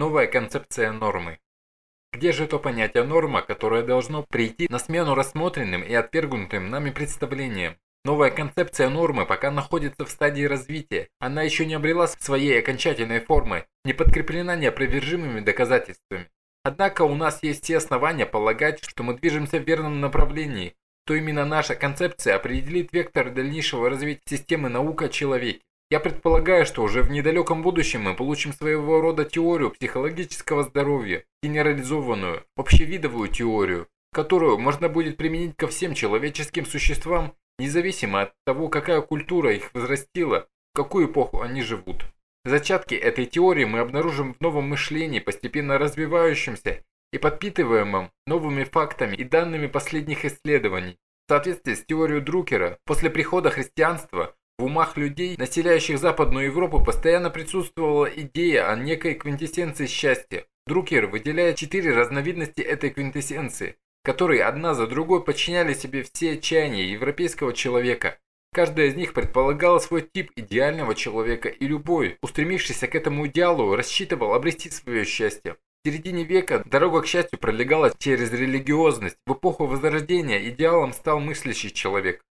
Новая концепция нормы. Где же то понятие норма, которое должно прийти на смену рассмотренным и отвергнутым нами представлениям? Новая концепция нормы пока находится в стадии развития. Она еще не обрела своей окончательной формы, не подкреплена неопровержимыми доказательствами. Однако у нас есть все основания полагать, что мы движемся в верном направлении, то именно наша концепция определит вектор дальнейшего развития системы наука о человеке. Я предполагаю, что уже в недалеком будущем мы получим своего рода теорию психологического здоровья, генерализованную, общевидовую теорию, которую можно будет применить ко всем человеческим существам, независимо от того, какая культура их возрастила, в какую эпоху они живут. Зачатки этой теории мы обнаружим в новом мышлении, постепенно развивающемся и подпитываемом новыми фактами и данными последних исследований. В соответствии с теорией Друкера, после прихода христианства в умах людей, населяющих Западную Европу, постоянно присутствовала идея о некой квинтэссенции счастья. Друкер выделяет четыре разновидности этой квинтэссенции, которые одна за другой подчиняли себе все чаяния европейского человека. Каждая из них предполагала свой тип идеального человека, и любой, устремившийся к этому идеалу, рассчитывал обрести свое счастье. В середине века дорога к счастью пролегала через религиозность. В эпоху Возрождения идеалом стал мыслящий человек.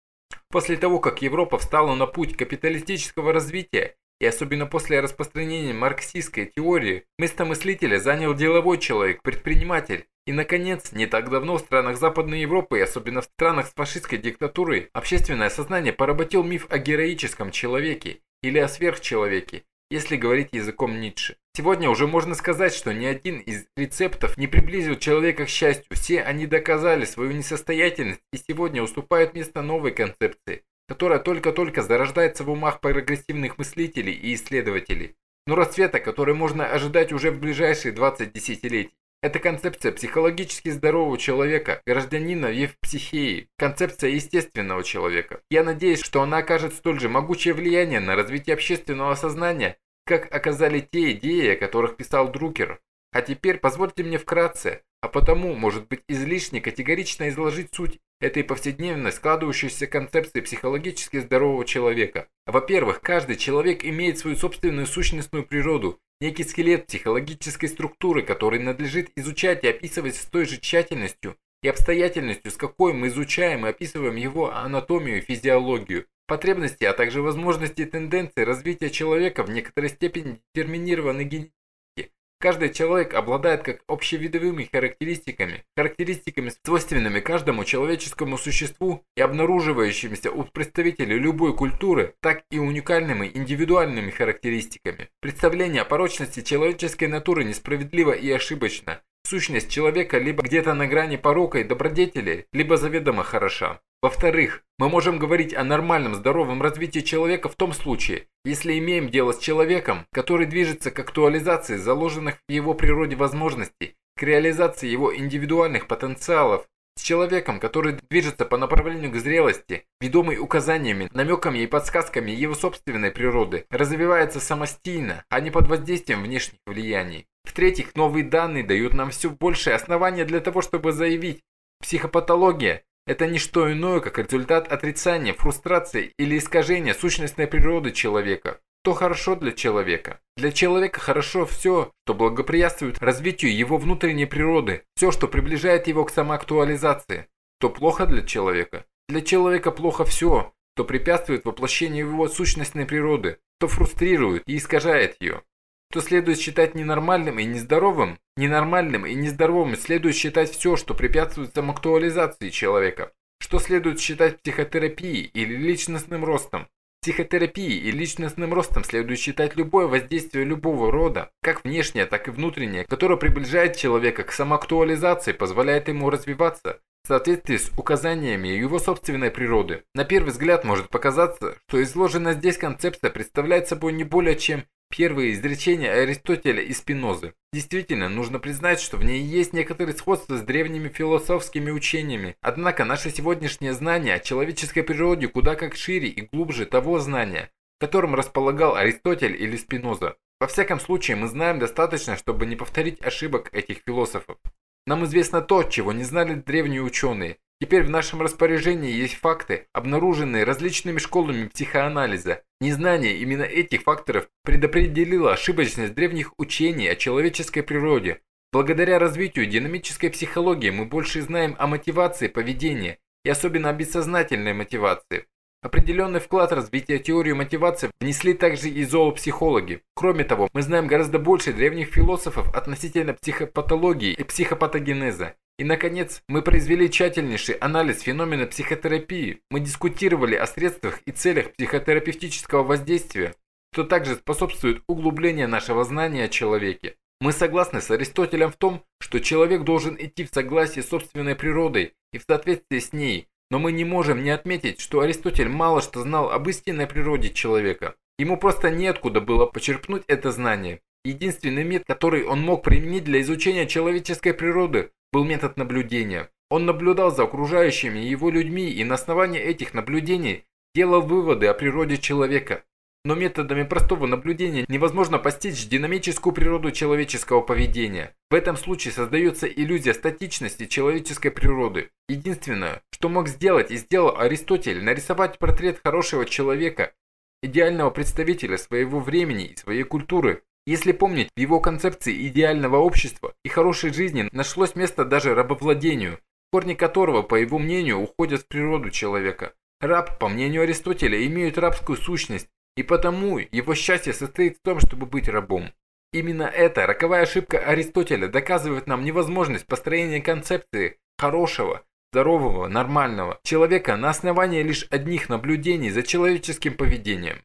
После того, как Европа встала на путь капиталистического развития, и особенно после распространения марксистской теории, место мыслителя занял деловой человек, предприниматель. И, наконец, не так давно в странах Западной Европы, и особенно в странах с фашистской диктатурой, общественное сознание поработил миф о героическом человеке или о сверхчеловеке, если говорить языком Ницше. Сегодня уже можно сказать, что ни один из рецептов не приблизил человека к счастью. Все они доказали свою несостоятельность и сегодня уступают место новой концепции, которая только-только зарождается в умах прогрессивных мыслителей и исследователей. Но расцвета, который можно ожидать уже в ближайшие 20 десятилетий. Это концепция психологически здорового человека, гражданина Евпсихеи, концепция естественного человека. Я надеюсь, что она окажет столь же могучее влияние на развитие общественного сознания, как оказали те идеи, о которых писал Друкер. А теперь позвольте мне вкратце, а потому, может быть, излишне категорично изложить суть этой повседневной складывающейся концепции психологически здорового человека. Во-первых, каждый человек имеет свою собственную сущностную природу, некий скелет психологической структуры, который надлежит изучать и описывать с той же тщательностью и обстоятельностью, с какой мы изучаем и описываем его анатомию и физиологию. Потребности, а также возможности и тенденции развития человека в некоторой степени детерминированы генетически. Каждый человек обладает как общевидовыми характеристиками, характеристиками, свойственными каждому человеческому существу и обнаруживающимися у представителей любой культуры, так и уникальными индивидуальными характеристиками. Представление о порочности человеческой натуры несправедливо и ошибочно. Сущность человека либо где-то на грани порока и добродетели, либо заведомо хороша. Во-вторых, мы можем говорить о нормальном здоровом развитии человека в том случае, если имеем дело с человеком, который движется к актуализации заложенных в его природе возможностей, к реализации его индивидуальных потенциалов, с человеком, который движется по направлению к зрелости, ведомый указаниями, намеками и подсказками его собственной природы, развивается самостийно, а не под воздействием внешних влияний. В-третьих, новые данные дают нам все большее основание для того, чтобы заявить, психопатология это не что иное, как результат отрицания, фрустрации или искажения сущностной природы человека. То хорошо для человека. Для человека хорошо все, что благоприятствует развитию его внутренней природы, все, что приближает его к самоактуализации. То плохо для человека. Для человека плохо все, что препятствует воплощению его сущностной природы, то фрустрирует и искажает ее то следует считать ненормальным и нездоровым, ненормальным и нездоровым следует считать все, что препятствует самоактуализации человека, что следует считать психотерапией или личностным ростом. Психотерапией и личностным ростом следует считать любое воздействие любого рода, как внешнее, так и внутреннее, которое приближает человека к самоактуализации, позволяет ему развиваться в соответствии с указаниями его собственной природы. На первый взгляд может показаться, что изложенная здесь концепция представляет собой не более чем Первые изречения Аристотеля и Спинозы. Действительно, нужно признать, что в ней есть некоторые сходства с древними философскими учениями. Однако наше сегодняшнее знание о человеческой природе куда как шире и глубже того знания, которым располагал Аристотель или Спиноза. Во всяком случае, мы знаем достаточно, чтобы не повторить ошибок этих философов. Нам известно то, чего не знали древние ученые. Теперь в нашем распоряжении есть факты, обнаруженные различными школами психоанализа. Незнание именно этих факторов предопределило ошибочность древних учений о человеческой природе. Благодаря развитию динамической психологии мы больше знаем о мотивации поведения и особенно о бессознательной мотивации. Определенный вклад в развитие теории мотивации внесли также и зоопсихологи. Кроме того, мы знаем гораздо больше древних философов относительно психопатологии и психопатогенеза. И, наконец, мы произвели тщательнейший анализ феномена психотерапии. Мы дискутировали о средствах и целях психотерапевтического воздействия, что также способствует углублению нашего знания о человеке. Мы согласны с Аристотелем в том, что человек должен идти в согласии с собственной природой и в соответствии с ней, но мы не можем не отметить, что Аристотель мало что знал об истинной природе человека. Ему просто неоткуда было почерпнуть это знание. Единственный метод, который он мог применить для изучения человеческой природы, был метод наблюдения. Он наблюдал за окружающими его людьми и на основании этих наблюдений делал выводы о природе человека. Но методами простого наблюдения невозможно постичь динамическую природу человеческого поведения. В этом случае создается иллюзия статичности человеческой природы. Единственное, что мог сделать и сделал Аристотель, нарисовать портрет хорошего человека, идеального представителя своего времени и своей культуры. Если помнить, в его концепции идеального общества и хорошей жизни нашлось место даже рабовладению, корни которого, по его мнению, уходят в природу человека. Раб, по мнению Аристотеля, имеет рабскую сущность, и потому его счастье состоит в том, чтобы быть рабом. Именно эта роковая ошибка Аристотеля доказывает нам невозможность построения концепции хорошего, здорового, нормального человека на основании лишь одних наблюдений за человеческим поведением.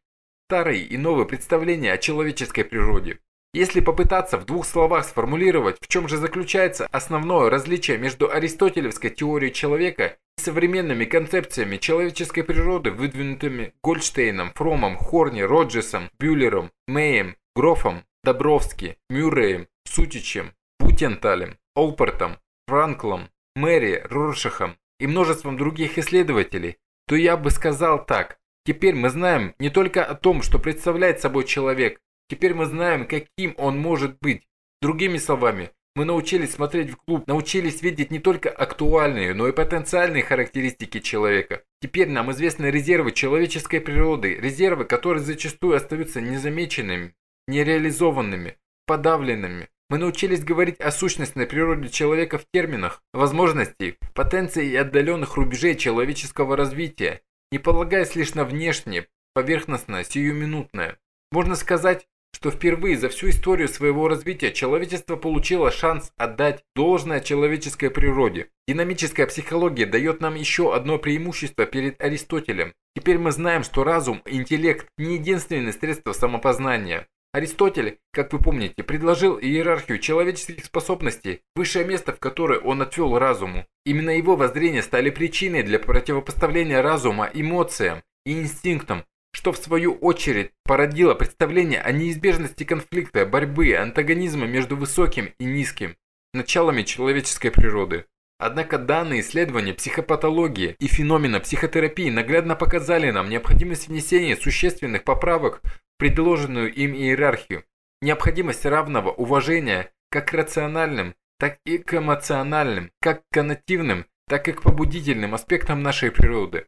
Старые и новые представления о человеческой природе. Если попытаться в двух словах сформулировать, в чем же заключается основное различие между аристотелевской теорией человека современными концепциями человеческой природы, выдвинутыми Гольдштейном, Фромом, Хорни, Роджесом, Бюллером, Мэем, Грофом, Добровски, Мюрреем, Сутичем, Бутенталем, Олпертом, Франклом, Мэри, Роршахом и множеством других исследователей, то я бы сказал так. Теперь мы знаем не только о том, что представляет собой человек, теперь мы знаем, каким он может быть. Другими словами, мы научились смотреть в клуб, научились видеть не только актуальные, но и потенциальные характеристики человека. Теперь нам известны резервы человеческой природы, резервы, которые зачастую остаются незамеченными, нереализованными, подавленными. Мы научились говорить о сущностной природе человека в терминах, возможностей, потенции и отдаленных рубежей человеческого развития, не полагаясь лишь на внешнее, поверхностное, сиюминутное. Можно сказать, что впервые за всю историю своего развития человечество получило шанс отдать должное человеческой природе. Динамическая психология дает нам еще одно преимущество перед Аристотелем. Теперь мы знаем, что разум интеллект не единственные средства самопознания. Аристотель, как вы помните, предложил иерархию человеческих способностей, высшее место в которое он отвел разуму. Именно его воззрения стали причиной для противопоставления разума эмоциям и инстинктам, что в свою очередь породило представление о неизбежности конфликта, борьбы, антагонизма между высоким и низким началами человеческой природы. Однако данные исследования психопатологии и феномена психотерапии наглядно показали нам необходимость внесения существенных поправок в предложенную им иерархию, необходимость равного уважения как к рациональным, так и к эмоциональным, как к коннотивным, так и к побудительным аспектам нашей природы.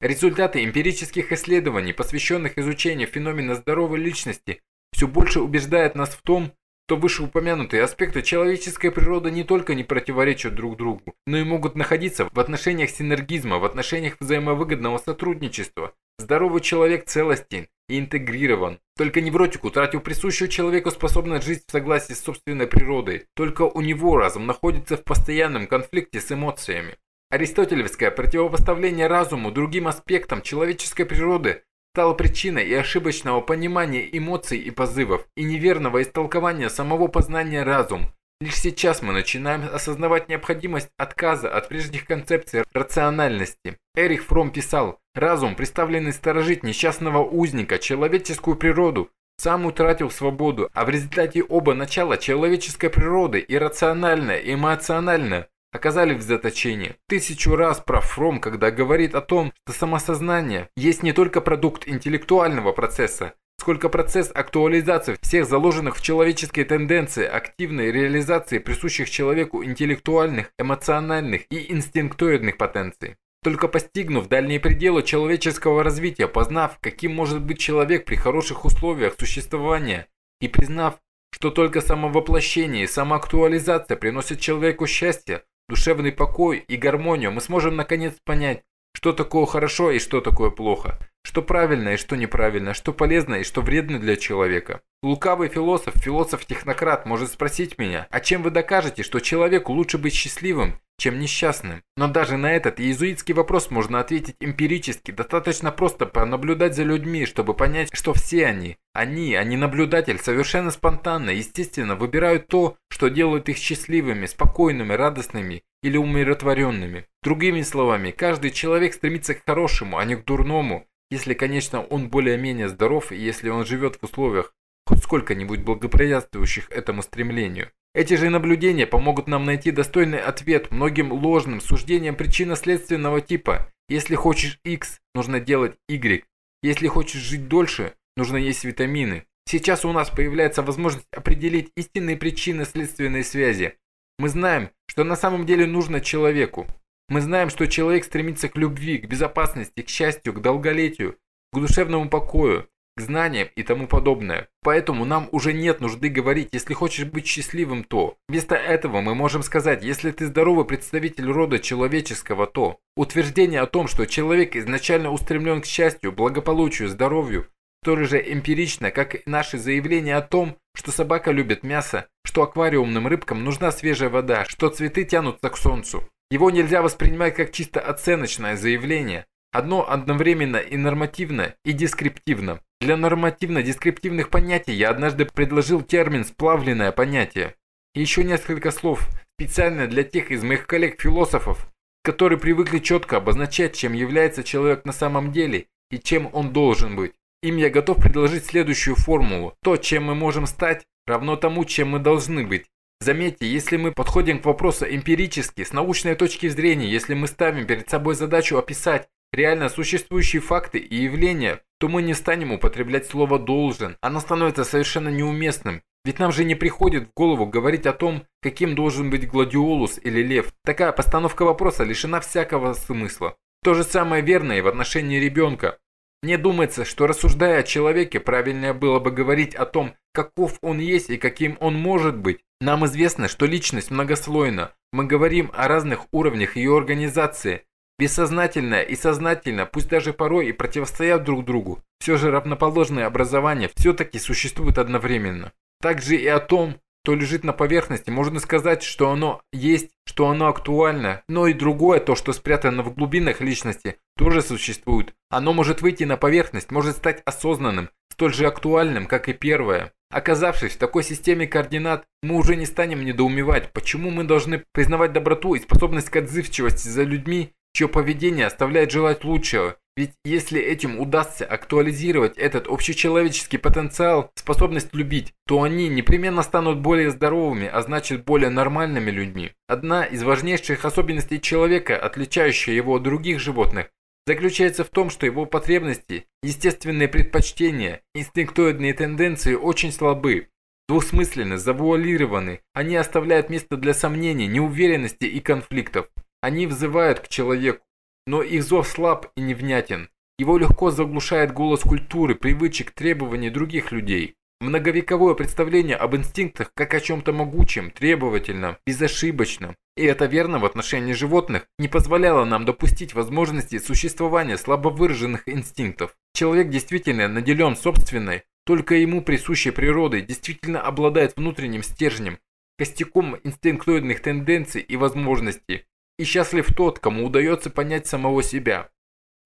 Результаты эмпирических исследований, посвященных изучению феномена здоровой личности, все больше убеждают нас в том, что вышеупомянутые аспекты человеческой природы не только не противоречат друг другу, но и могут находиться в отношениях синергизма, в отношениях взаимовыгодного сотрудничества. Здоровый человек целостен и интегрирован. Только невротик, утратил присущую человеку способность жить в согласии с собственной природой. Только у него разум находится в постоянном конфликте с эмоциями. Аристотелевское противопоставление разуму другим аспектам человеческой природы стало причиной и ошибочного понимания эмоций и позывов, и неверного истолкования самого познания разум. Лишь сейчас мы начинаем осознавать необходимость отказа от прежних концепций рациональности. Эрих Фром писал, разум, представленный сторожить несчастного узника, человеческую природу, сам утратил свободу, а в результате оба начала человеческой природы, иррациональное и эмоциональное, оказались в заточении. Тысячу раз прав Фром, когда говорит о том, что самосознание есть не только продукт интеллектуального процесса, сколько процесс актуализации всех заложенных в человеческой тенденции активной реализации присущих человеку интеллектуальных, эмоциональных и инстинктоидных потенций. Только постигнув дальние пределы человеческого развития, познав, каким может быть человек при хороших условиях существования, и признав, что только самовоплощение и самоактуализация приносят человеку счастье, душевный покой и гармонию, мы сможем наконец понять, что такое хорошо и что такое плохо, что правильно и что неправильно, что полезно и что вредно для человека. Лукавый философ, философ-технократ может спросить меня, а чем вы докажете, что человеку лучше быть счастливым, чем несчастным? Но даже на этот иезуитский вопрос можно ответить эмпирически, достаточно просто понаблюдать за людьми, чтобы понять, что все они, они, а не наблюдатель, совершенно спонтанно, естественно, выбирают то, что делает их счастливыми, спокойными, радостными или умиротворенными. Другими словами, каждый человек стремится к хорошему, а не к дурному, если, конечно, он более-менее здоров и если он живет в условиях, хоть сколько-нибудь благоприятствующих этому стремлению. Эти же наблюдения помогут нам найти достойный ответ многим ложным суждениям причинно-следственного типа. Если хочешь X, нужно делать Y. Если хочешь жить дольше, нужно есть витамины. Сейчас у нас появляется возможность определить истинные причины следственной связи. Мы знаем, что на самом деле нужно человеку. Мы знаем, что человек стремится к любви, к безопасности, к счастью, к долголетию, к душевному покою, к знаниям и тому подобное. Поэтому нам уже нет нужды говорить, если хочешь быть счастливым, то. Вместо этого мы можем сказать, если ты здоровый представитель рода человеческого, то. Утверждение о том, что человек изначально устремлен к счастью, благополучию, здоровью, столь же эмпирично, как и наши заявления о том, что собака любит мясо, что аквариумным рыбкам нужна свежая вода, что цветы тянутся к солнцу. Его нельзя воспринимать как чисто оценочное заявление, Одно одновременно и нормативно, и дескриптивно. Для нормативно-дескриптивных понятий я однажды предложил термин «сплавленное понятие». Еще несколько слов, специально для тех из моих коллег-философов, которые привыкли четко обозначать, чем является человек на самом деле и чем он должен быть. Им я готов предложить следующую формулу. То, чем мы можем стать, равно тому, чем мы должны быть. Заметьте, если мы подходим к вопросу эмпирически, с научной точки зрения, если мы ставим перед собой задачу описать реально существующие факты и явления, то мы не станем употреблять слово «должен». Оно становится совершенно неуместным. Ведь нам же не приходит в голову говорить о том, каким должен быть гладиолус или лев. Такая постановка вопроса лишена всякого смысла. То же самое верно и в отношении ребенка. Мне думается, что рассуждая о человеке, правильнее было бы говорить о том, каков он есть и каким он может быть. Нам известно, что личность многослойна. Мы говорим о разных уровнях ее организации, Бессознательное и сознательно, пусть даже порой и противостоят друг другу, все же равноположные образования все-таки существуют одновременно. Также и о том, что лежит на поверхности, можно сказать, что оно есть, что оно актуально, но и другое, то, что спрятано в глубинах личности, тоже существует. Оно может выйти на поверхность, может стать осознанным, столь же актуальным, как и первое. Оказавшись в такой системе координат, мы уже не станем недоумевать, почему мы должны признавать доброту и способность к отзывчивости за людьми, чье поведение оставляет желать лучшего. Ведь если этим удастся актуализировать этот общечеловеческий потенциал, способность любить, то они непременно станут более здоровыми, а значит более нормальными людьми. Одна из важнейших особенностей человека, отличающая его от других животных, заключается в том, что его потребности, естественные предпочтения, инстинктоидные тенденции очень слабы, двусмысленны, завуалированы, они оставляют место для сомнений, неуверенности и конфликтов. Они взывают к человеку, но их зов слаб и невнятен. Его легко заглушает голос культуры, привычек, требований других людей. Многовековое представление об инстинктах как о чем-то могучем, требовательном, безошибочном, и это верно в отношении животных, не позволяло нам допустить возможности существования слабо выраженных инстинктов. Человек действительно наделен собственной, только ему присущей природой, действительно обладает внутренним стержнем, костяком инстинктоидных тенденций и возможностей, и счастлив тот, кому удается понять самого себя.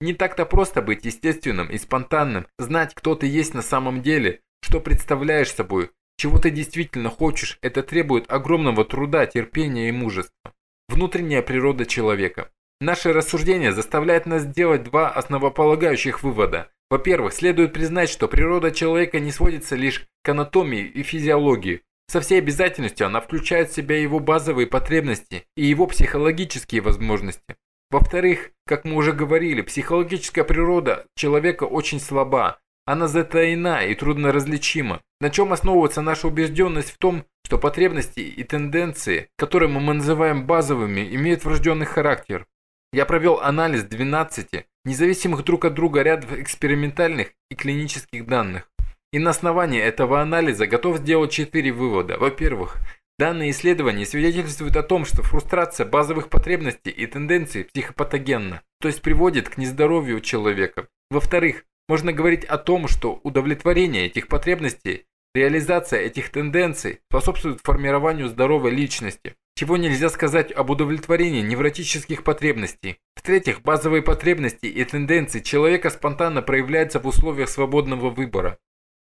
Не так-то просто быть естественным и спонтанным, знать, кто ты есть на самом деле, что представляешь собой, чего ты действительно хочешь, это требует огромного труда, терпения и мужества. Внутренняя природа человека. Наше рассуждение заставляет нас сделать два основополагающих вывода. Во-первых, следует признать, что природа человека не сводится лишь к анатомии и физиологии, со всей обязательностью она включает в себя его базовые потребности и его психологические возможности. Во-вторых, как мы уже говорили, психологическая природа человека очень слаба, Она затаена и трудно различима. На чем основывается наша убежденность в том, что потребности и тенденции, которые мы называем базовыми, имеют врожденный характер. Я провел анализ 12 независимых друг от друга рядов экспериментальных и клинических данных. И на основании этого анализа готов сделать четыре вывода. Во-первых, данные исследования свидетельствуют о том, что фрустрация базовых потребностей и тенденций психопатогенна, то есть приводит к нездоровью человека. Во-вторых, можно говорить о том, что удовлетворение этих потребностей, реализация этих тенденций способствует формированию здоровой личности, чего нельзя сказать об удовлетворении невротических потребностей. В-третьих, базовые потребности и тенденции человека спонтанно проявляются в условиях свободного выбора.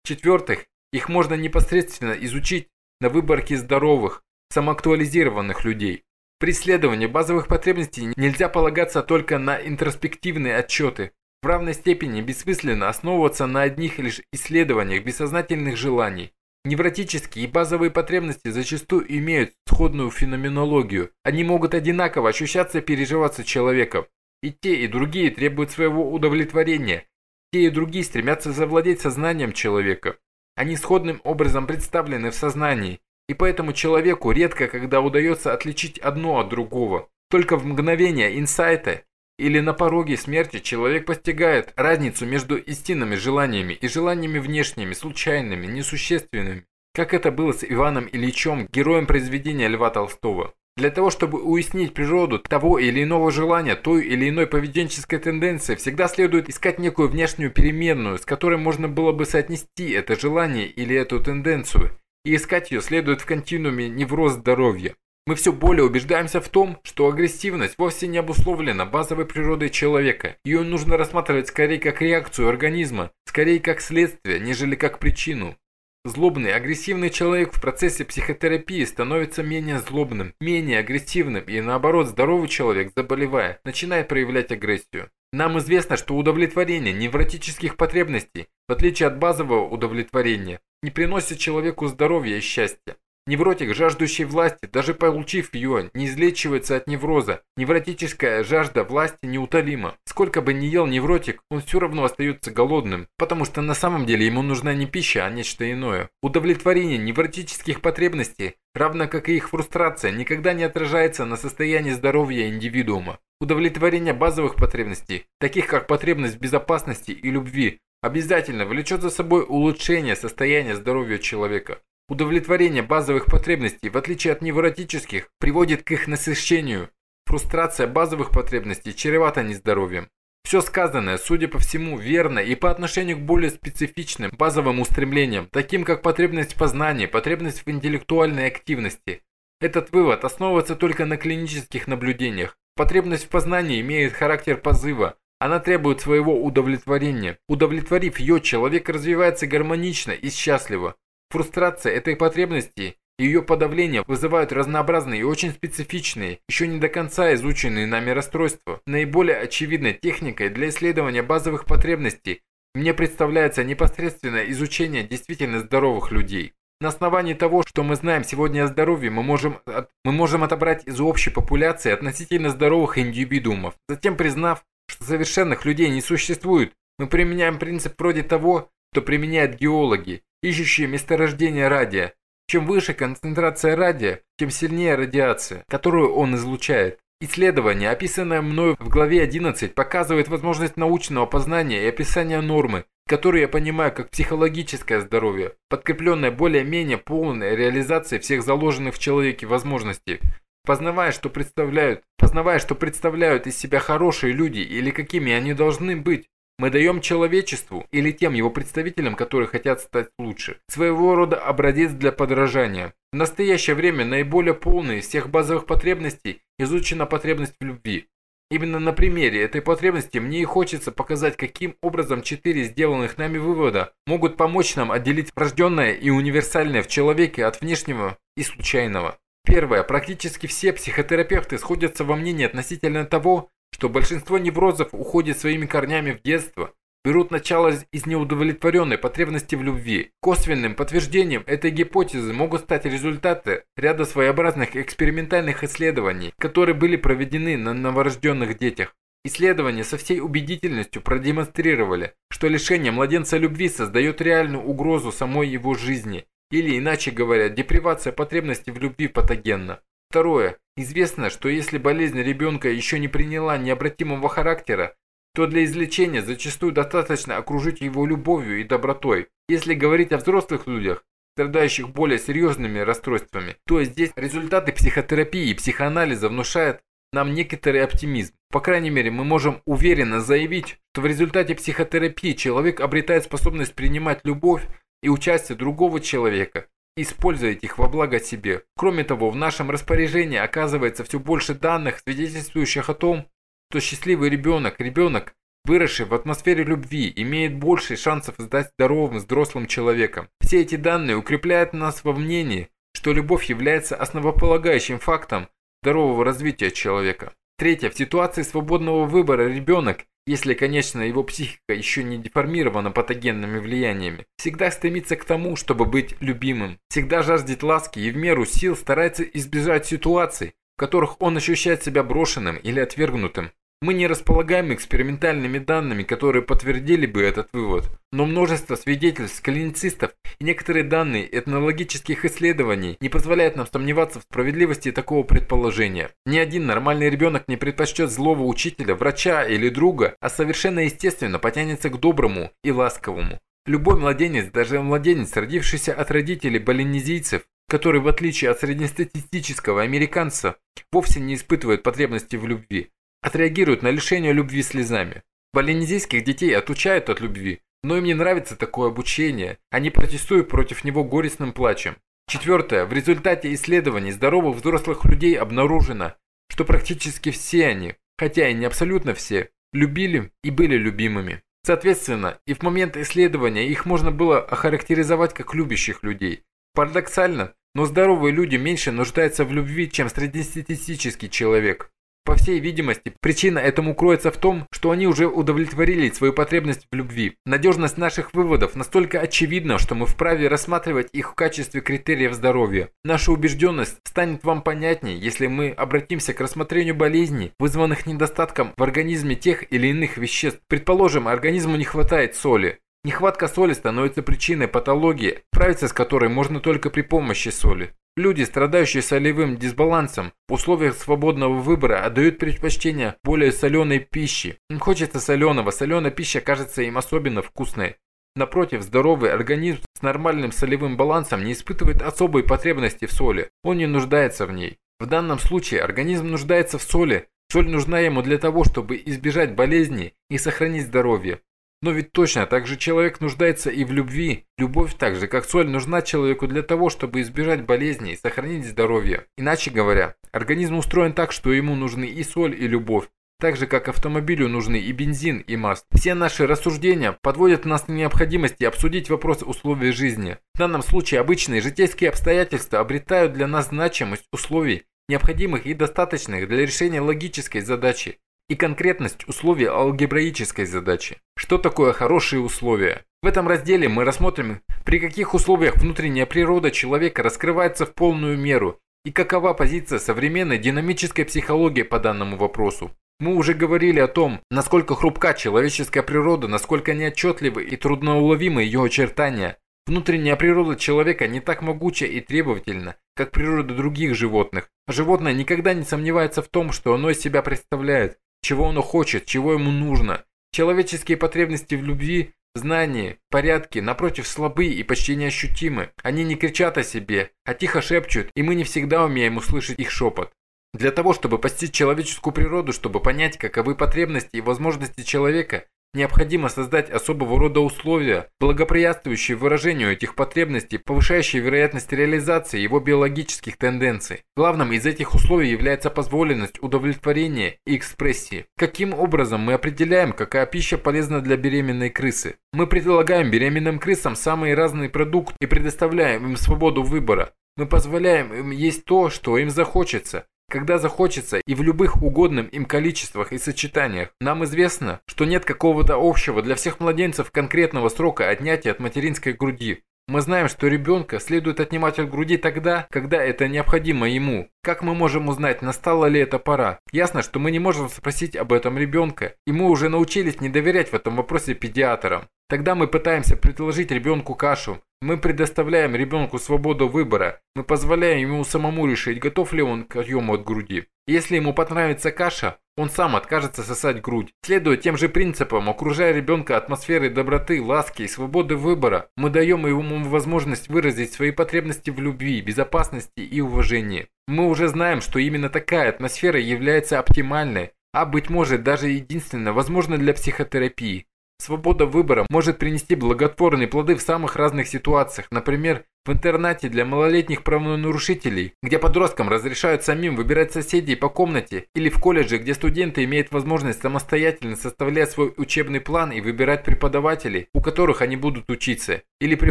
В-четвертых, их можно непосредственно изучить на выборке здоровых, самоактуализированных людей. При исследовании базовых потребностей нельзя полагаться только на интроспективные отчеты, в равной степени бессмысленно основываться на одних лишь исследованиях бессознательных желаний. Невротические и базовые потребности зачастую имеют сходную феноменологию. Они могут одинаково ощущаться и переживаться человеком. И те, и другие требуют своего удовлетворения. Те и другие стремятся завладеть сознанием человека. Они сходным образом представлены в сознании. И поэтому человеку редко когда удается отличить одно от другого. Только в мгновение инсайта или на пороге смерти человек постигает разницу между истинными желаниями и желаниями внешними, случайными, несущественными, как это было с Иваном Ильичем, героем произведения Льва Толстого. Для того, чтобы уяснить природу того или иного желания, той или иной поведенческой тенденции, всегда следует искать некую внешнюю переменную, с которой можно было бы соотнести это желание или эту тенденцию, и искать ее следует в континууме невроз здоровья. Мы все более убеждаемся в том, что агрессивность вовсе не обусловлена базовой природой человека. Ее нужно рассматривать скорее как реакцию организма, скорее как следствие, нежели как причину. Злобный, агрессивный человек в процессе психотерапии становится менее злобным, менее агрессивным и наоборот здоровый человек, заболевая, начинает проявлять агрессию. Нам известно, что удовлетворение невротических потребностей, в отличие от базового удовлетворения, не приносит человеку здоровья и счастья. Невротик, жаждущий власти, даже получив ее, не излечивается от невроза. Невротическая жажда власти неутолима. Сколько бы ни ел невротик, он все равно остается голодным, потому что на самом деле ему нужна не пища, а нечто иное. Удовлетворение невротических потребностей, равно как и их фрустрация, никогда не отражается на состоянии здоровья индивидуума. Удовлетворение базовых потребностей, таких как потребность в безопасности и любви, обязательно влечет за собой улучшение состояния здоровья человека. Удовлетворение базовых потребностей, в отличие от невротических, приводит к их насыщению. Фрустрация базовых потребностей чревата нездоровьем. Все сказанное, судя по всему, верно и по отношению к более специфичным базовым устремлениям, таким как потребность в познании, потребность в интеллектуальной активности. Этот вывод основывается только на клинических наблюдениях. Потребность в познании имеет характер позыва, она требует своего удовлетворения. Удовлетворив ее, человек развивается гармонично и счастливо. Фрустрация этой потребности и ее подавление вызывают разнообразные и очень специфичные, еще не до конца изученные нами расстройства. Наиболее очевидной техникой для исследования базовых потребностей мне представляется непосредственное изучение действительно здоровых людей. На основании того, что мы знаем сегодня о здоровье, мы можем, от, мы можем отобрать из общей популяции относительно здоровых индивидуумов. Затем, признав, что совершенных людей не существует, мы применяем принцип вроде того, что применяют геологи, ищущие месторождение радия. Чем выше концентрация радия, тем сильнее радиация, которую он излучает. Исследование, описанное мною в главе 11, показывает возможность научного познания и описания нормы, которую я понимаю как психологическое здоровье, подкрепленное более-менее полной реализацией всех заложенных в человеке возможностей. Познавая, что представляют, познавая, что представляют из себя хорошие люди или какими они должны быть, мы даем человечеству или тем его представителям, которые хотят стать лучше, своего рода образец для подражания. В настоящее время наиболее полной из всех базовых потребностей изучена потребность в любви. Именно на примере этой потребности мне и хочется показать, каким образом четыре сделанных нами вывода могут помочь нам отделить врожденное и универсальное в человеке от внешнего и случайного. Первое. Практически все психотерапевты сходятся во мнении относительно того, что большинство неврозов уходит своими корнями в детство, берут начало из неудовлетворенной потребности в любви. Косвенным подтверждением этой гипотезы могут стать результаты ряда своеобразных экспериментальных исследований, которые были проведены на новорожденных детях. Исследования со всей убедительностью продемонстрировали, что лишение младенца любви создает реальную угрозу самой его жизни, или, иначе говоря, депривация потребности в любви патогенна. Второе. Известно, что если болезнь ребенка еще не приняла необратимого характера, то для излечения зачастую достаточно окружить его любовью и добротой. Если говорить о взрослых людях, страдающих более серьезными расстройствами, то здесь результаты психотерапии и психоанализа внушают нам некоторый оптимизм. По крайней мере, мы можем уверенно заявить, что в результате психотерапии человек обретает способность принимать любовь и участие другого человека, использовать их во благо себе. Кроме того, в нашем распоряжении оказывается все больше данных, свидетельствующих о том, что счастливый ребенок, ребенок, выросший в атмосфере любви, имеет больше шансов стать здоровым взрослым человеком. Все эти данные укрепляют нас во мнении, что любовь является основополагающим фактом здорового развития человека. Третье. В ситуации свободного выбора ребенок, если, конечно, его психика еще не деформирована патогенными влияниями, всегда стремится к тому, чтобы быть любимым. Всегда жаждет ласки и в меру сил старается избежать ситуаций, в которых он ощущает себя брошенным или отвергнутым. Мы не располагаем экспериментальными данными, которые подтвердили бы этот вывод, но множество свидетельств клиницистов и некоторые данные этнологических исследований не позволяют нам сомневаться в справедливости такого предположения. Ни один нормальный ребенок не предпочтет злого учителя, врача или друга, а совершенно естественно потянется к доброму и ласковому. Любой младенец, даже младенец, родившийся от родителей балинезийцев, который, в отличие от среднестатистического американца, вовсе не испытывает потребности в любви, отреагируют на лишение любви слезами. Полинезийских детей отучают от любви, но им не нравится такое обучение, они протестуют против него горестным плачем. Четвертое. В результате исследований здоровых взрослых людей обнаружено, что практически все они, хотя и не абсолютно все, любили и были любимыми. Соответственно, и в момент исследования их можно было охарактеризовать как любящих людей. Парадоксально, но здоровые люди меньше нуждаются в любви, чем среднестатистический человек. По всей видимости, причина этому кроется в том, что они уже удовлетворили свою потребность в любви. Надежность наших выводов настолько очевидна, что мы вправе рассматривать их в качестве критериев здоровья. Наша убежденность станет вам понятнее, если мы обратимся к рассмотрению болезней, вызванных недостатком в организме тех или иных веществ. Предположим, организму не хватает соли. Нехватка соли становится причиной патологии, справиться с которой можно только при помощи соли. Люди, страдающие солевым дисбалансом, в условиях свободного выбора отдают предпочтение более соленой пище. Им хочется соленого, соленая пища кажется им особенно вкусной. Напротив, здоровый организм с нормальным солевым балансом не испытывает особой потребности в соли, он не нуждается в ней. В данном случае организм нуждается в соли, соль нужна ему для того, чтобы избежать болезней и сохранить здоровье. Но ведь точно так же человек нуждается и в любви. Любовь так же, как соль, нужна человеку для того, чтобы избежать болезней и сохранить здоровье. Иначе говоря, организм устроен так, что ему нужны и соль, и любовь. Так же, как автомобилю нужны и бензин, и масло. Все наши рассуждения подводят нас к необходимости обсудить вопрос условий жизни. В данном случае обычные житейские обстоятельства обретают для нас значимость условий, необходимых и достаточных для решения логической задачи и конкретность условий алгебраической задачи. Что такое хорошие условия? В этом разделе мы рассмотрим, при каких условиях внутренняя природа человека раскрывается в полную меру и какова позиция современной динамической психологии по данному вопросу. Мы уже говорили о том, насколько хрупка человеческая природа, насколько неотчетливы и трудноуловимы ее очертания. Внутренняя природа человека не так могуча и требовательна, как природа других животных. Животное никогда не сомневается в том, что оно из себя представляет, чего оно хочет, чего ему нужно. Человеческие потребности в любви, знании, порядке, напротив, слабы и почти неощутимы. Они не кричат о себе, а тихо шепчут, и мы не всегда умеем услышать их шепот. Для того, чтобы постичь человеческую природу, чтобы понять, каковы потребности и возможности человека, Необходимо создать особого рода условия, благоприятствующие выражению этих потребностей, повышающие вероятность реализации его биологических тенденций. Главным из этих условий является позволенность удовлетворения и экспрессии. Каким образом мы определяем, какая пища полезна для беременной крысы? Мы предлагаем беременным крысам самые разные продукты и предоставляем им свободу выбора. Мы позволяем им есть то, что им захочется, когда захочется и в любых угодным им количествах и сочетаниях. Нам известно, что нет какого-то общего для всех младенцев конкретного срока отнятия от материнской груди. Мы знаем, что ребенка следует отнимать от груди тогда, когда это необходимо ему. Как мы можем узнать, настала ли эта пора? Ясно, что мы не можем спросить об этом ребенка, и мы уже научились не доверять в этом вопросе педиатрам. Тогда мы пытаемся предложить ребенку кашу. Мы предоставляем ребенку свободу выбора. Мы позволяем ему самому решить, готов ли он к отъему от груди. Если ему понравится каша, он сам откажется сосать грудь. Следуя тем же принципам, окружая ребенка атмосферой доброты, ласки и свободы выбора, мы даем ему возможность выразить свои потребности в любви, безопасности и уважении. Мы уже знаем, что именно такая атмосфера является оптимальной, а быть может даже единственно возможной для психотерапии. Свобода выбора может принести благотворные плоды в самых разных ситуациях, например, в интернате для малолетних правонарушителей, где подросткам разрешают самим выбирать соседей по комнате, или в колледже, где студенты имеют возможность самостоятельно составлять свой учебный план и выбирать преподавателей, у которых они будут учиться, или при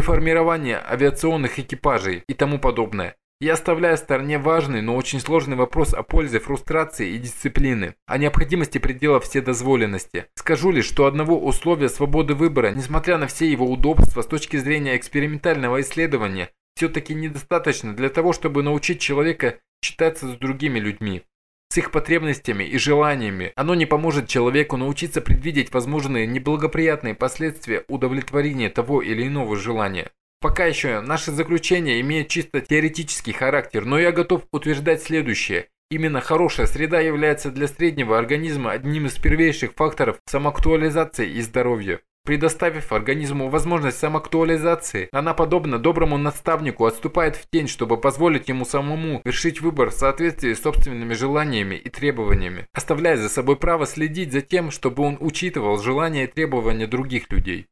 формировании авиационных экипажей и тому подобное. Я оставляю в стороне важный, но очень сложный вопрос о пользе фрустрации и дисциплины, о необходимости пределов вседозволенности. Скажу лишь, что одного условия свободы выбора, несмотря на все его удобства с точки зрения экспериментального исследования, все-таки недостаточно для того, чтобы научить человека считаться с другими людьми с их потребностями и желаниями. Оно не поможет человеку научиться предвидеть возможные неблагоприятные последствия удовлетворения того или иного желания. Пока еще наше заключение имеет чисто теоретический характер, но я готов утверждать следующее. Именно хорошая среда является для среднего организма одним из первейших факторов самоактуализации и здоровья. Предоставив организму возможность самоактуализации, она, подобно доброму наставнику, отступает в тень, чтобы позволить ему самому вершить выбор в соответствии с собственными желаниями и требованиями, оставляя за собой право следить за тем, чтобы он учитывал желания и требования других людей.